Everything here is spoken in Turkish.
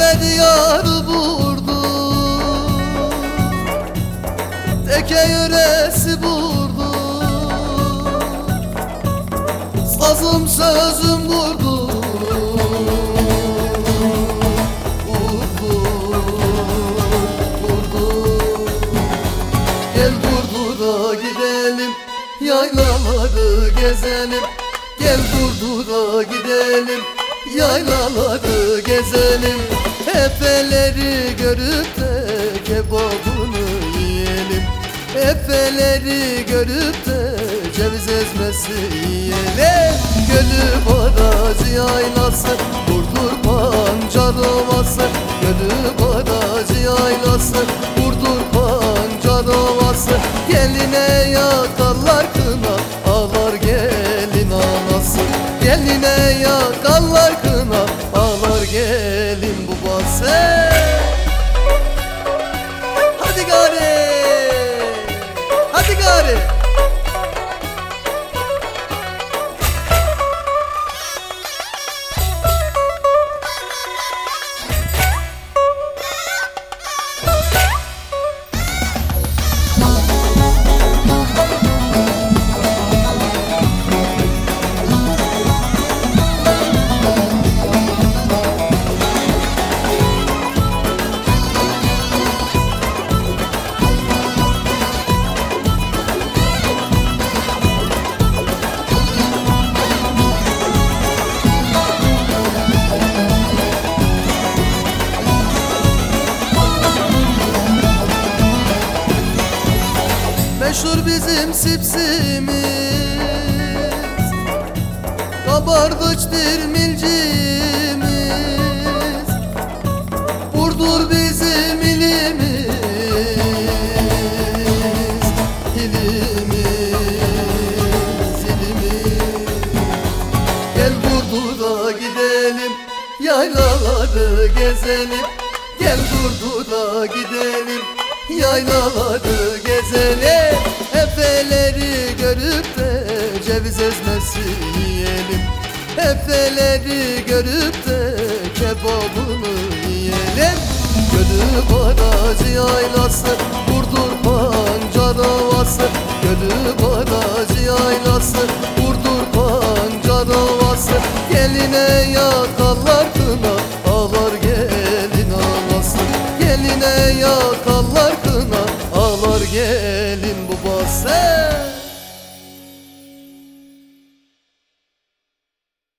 ve diyar burdu Teke yöresi burdu Sazım sözüm burdu Burdu, burdu Gel burdu da gidelim Yaylaları gezelim. Gel burdu da gidelim Yaylaları gezelim. Efeleri görüp de ceviz ezmesi yiyelim. Gölü barajı yaylası Burdur pancar ovası. Gölü barajı yaylası Burdur pancar ovası. Geline yakarlar kına Ağlar gelin anası. Geline yakarlar kına Ağlar gelin babası Everybody. Meşhur bizim sipsimiz. Kabardıç dirmilcimiz Burdur bizim ilimiz. İlimiz, ilimiz. Gel Burdur'a gidelim Yaylaları gezelim. Gel Burdur'a gidelim Yaylaları gezelim yiyelim Efeleri görüp de kebabını yiyelim. Gölü barajı yaylası Burdur pancar ovası Gölü barajı yaylası Burdur pancar ovası Geline yakarlar kına Ağlar gelin anası Geline yakarlar kına Ağlar gelin